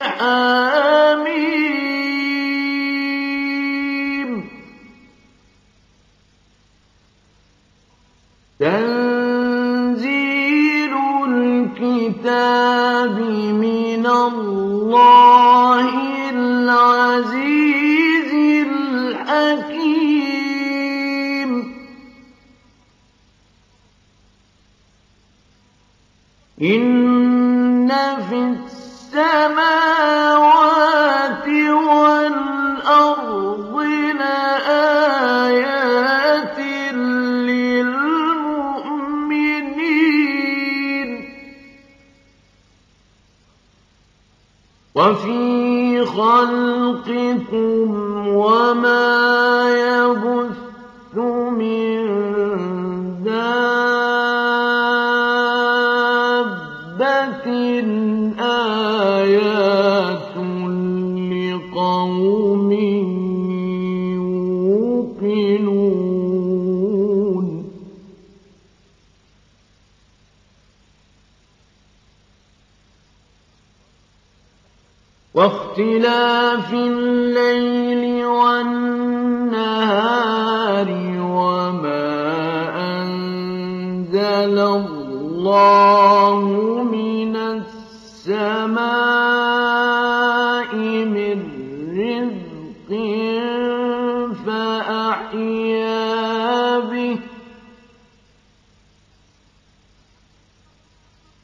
حم تنزيل الكتاب من الله العزيز الحكيم. إن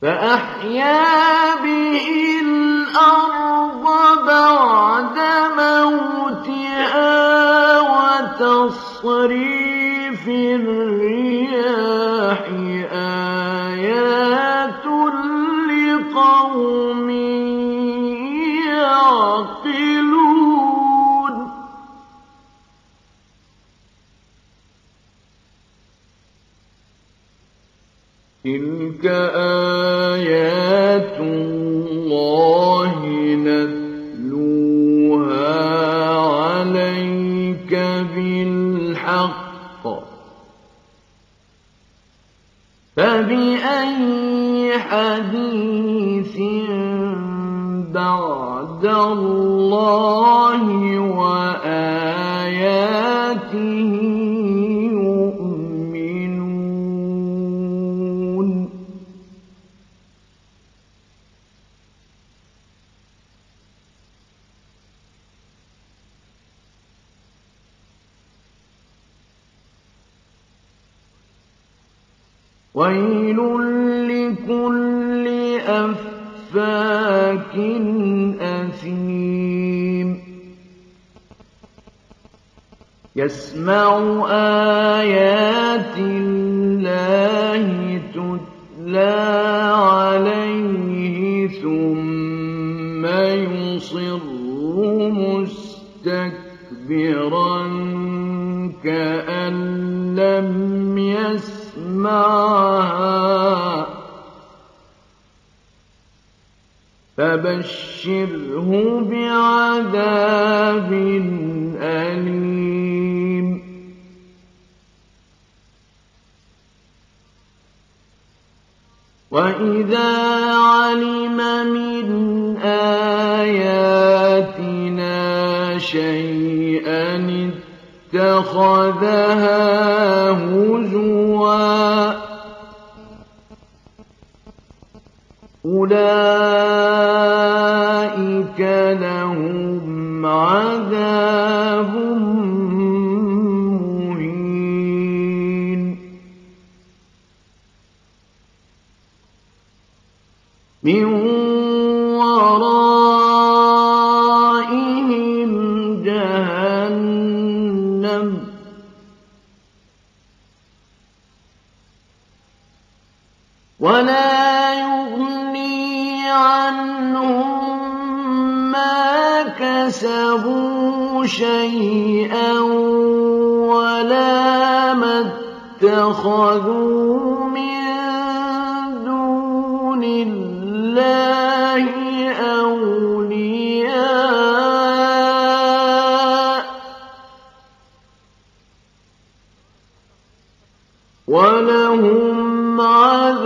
فأحيا به الأرض بعد موتها وتصريف الرياح تلك آيات الله نتلوها عليك بالحق فبأي حديث بعد الله وآياته ويل لكل أفاك أثيم يسمع آيات الله تتلى عليه ثم يصر مستكبرا كأن لم يسمعها فبشره بعذاب أليم. وإذا علم من آياتنا شيئا اتخذها هزوا أولئك لهم عذاب مهين. من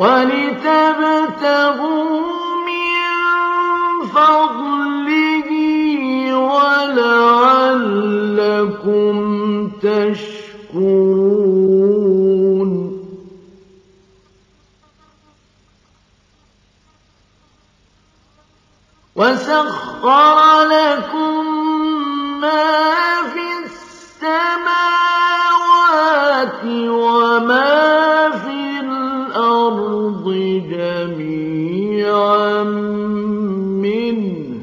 ولتبتغوا من فضله ولعلكم تشكرون. وسخر لكم ما في السماوات وما في الأرض جميعا منه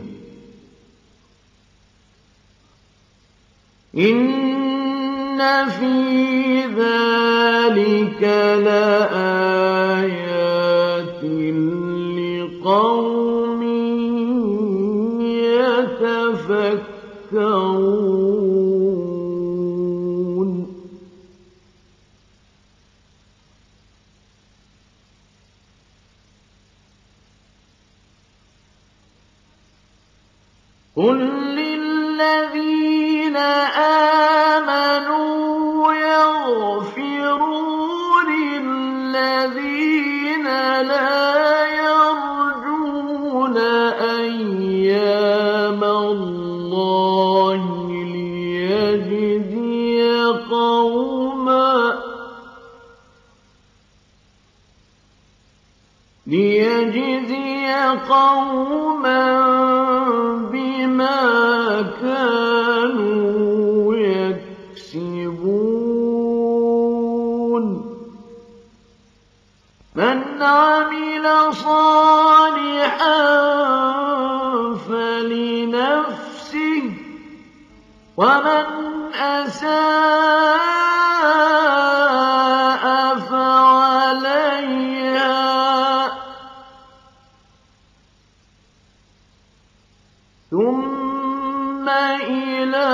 إن في ذلك لأ ثم إلى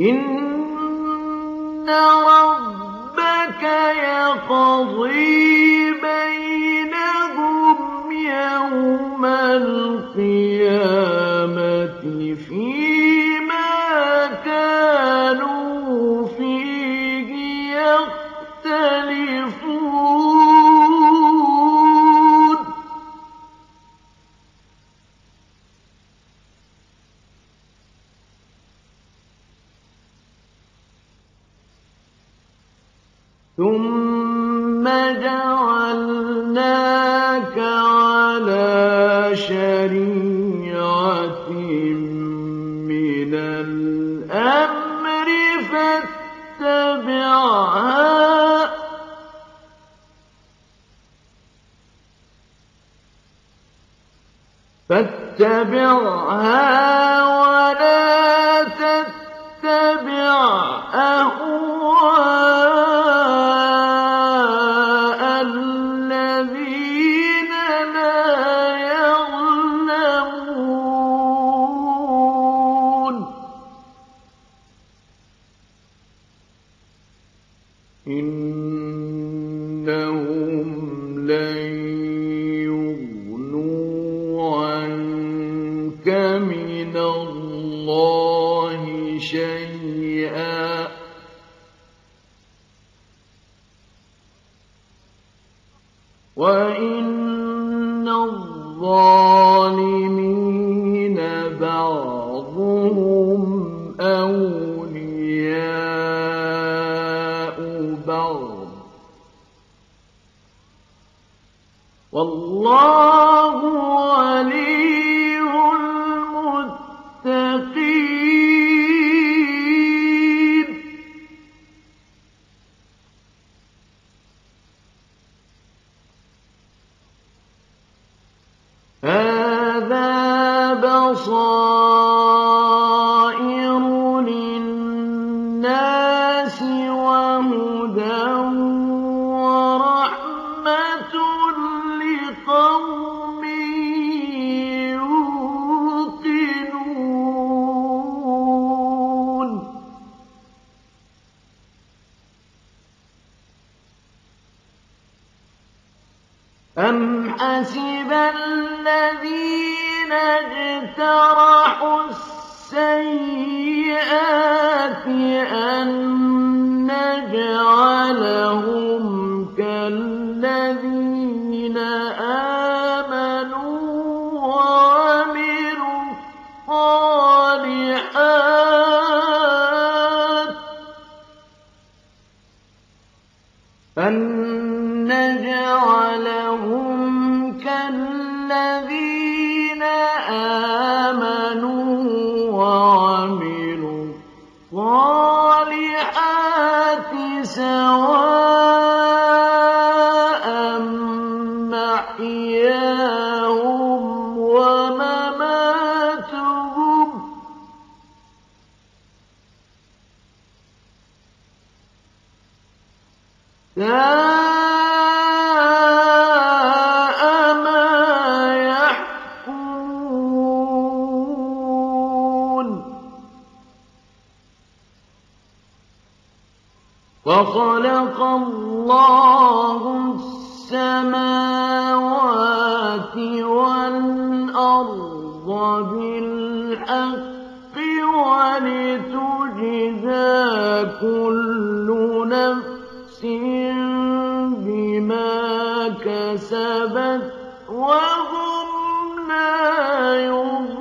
إن على شريعة من الأمر فاتبعها. فاتبعها. الله شيئا. عَلَهُمْ بالحق ولتجزى كل نفس بما كسبت وهم لا يظلمون.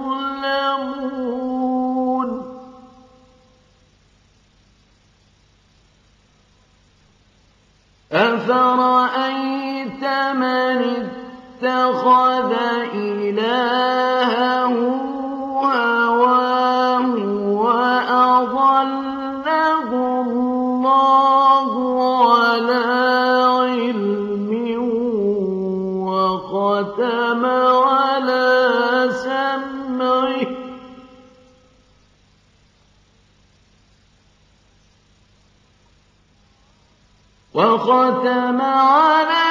أفرأيت من اتخذ إله وختم على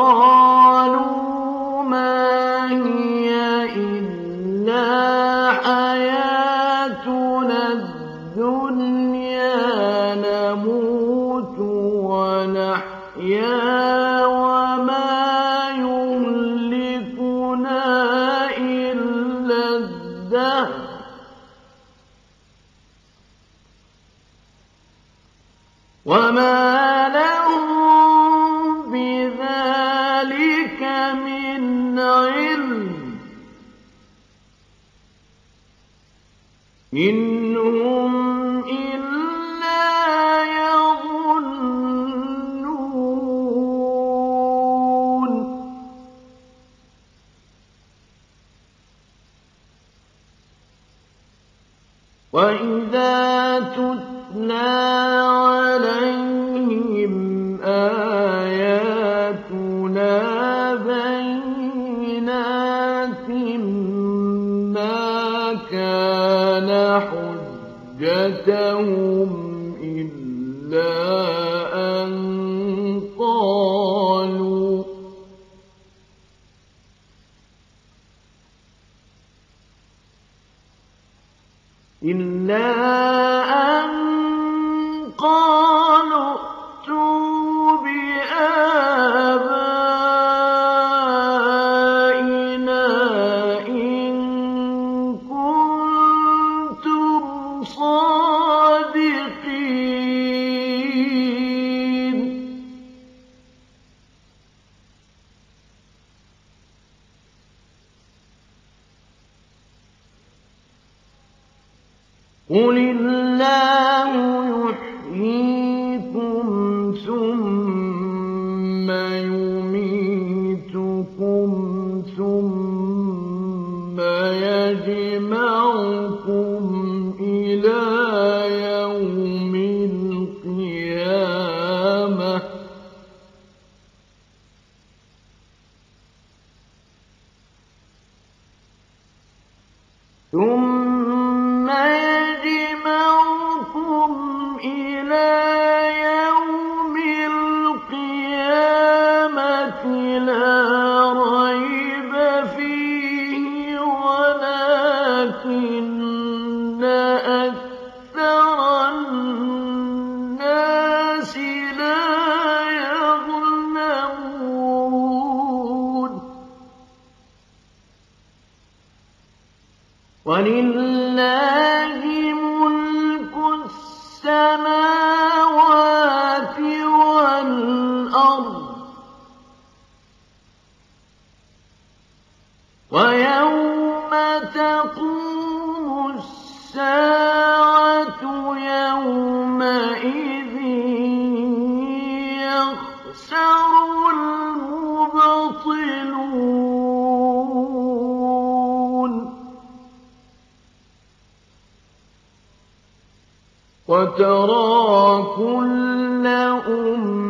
وقالوا ما هي إلا حياتنا الدنيا. تتلى قل الله يحيي وترى كل أمة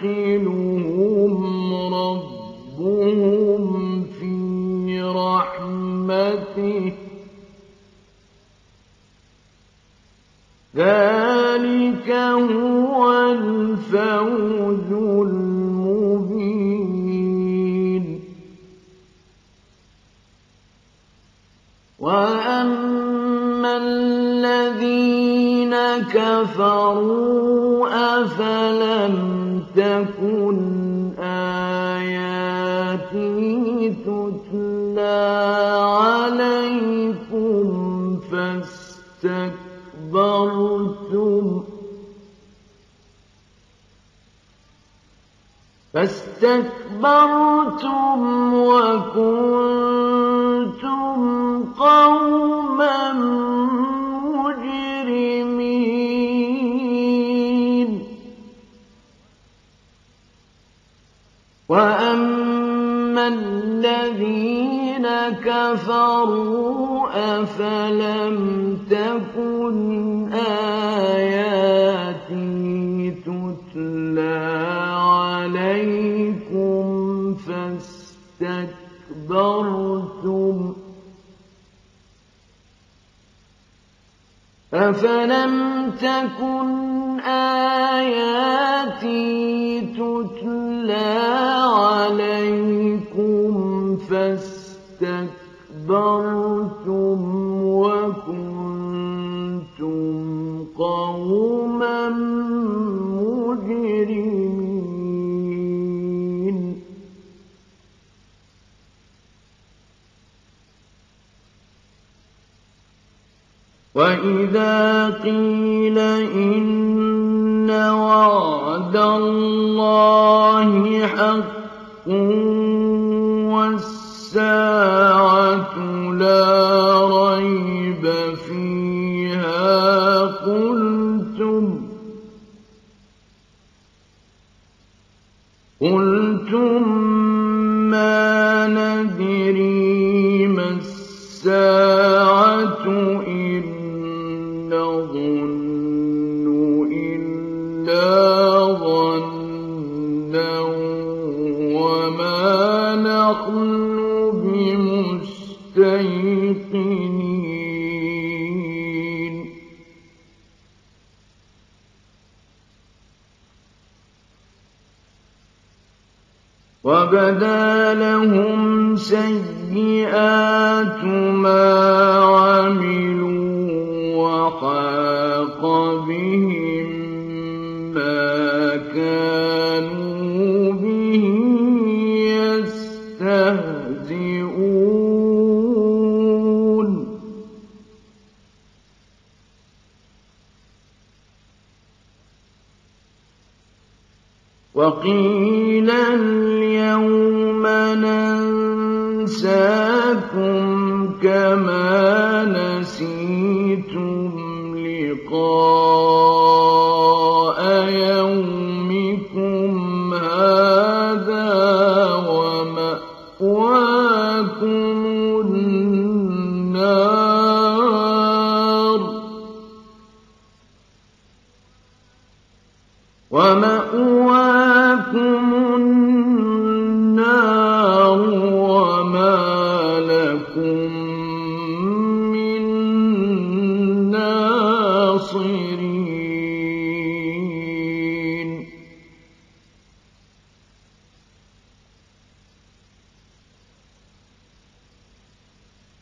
فَيُدْخِلُهُمْ رَبُّهُمْ فِي رَحْمَتِهِ ۚ. ذَٰلِكَ هُوَ الْفَوْزُ الْمُبِينُ. وَأَمَّا الَّذِينَ كَفَرُوا أَفَلَمْ تَكُنْ آيَاتِي تُتْلَىٰ عَلَيْكُمْ فَاسْتَكْبَرْتُمْ وَكُنتُمْ وَإِذَا قِيلَ إِنَّ وَعْدَ اللَّهِ حَقٌّ وَبَدَا لَهُمْ سَيِّئَاتُ مَا عَمِلُوا وَحَاقَ بِهِم مَّا كَانُوا بِهِ يَسْتَهْزِئُونَ. وَقِيلَ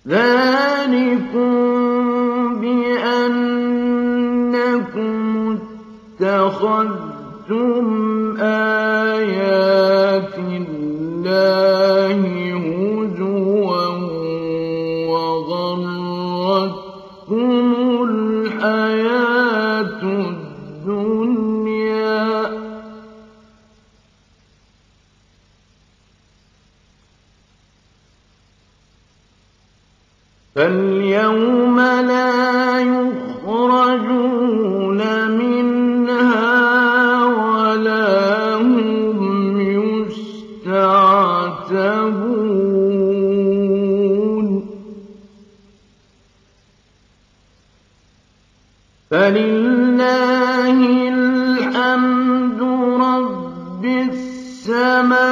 ذَٰلِكُم بِأَنَّكُمُ اتَّخَذْتُمْ فلله الحمد رب السماوات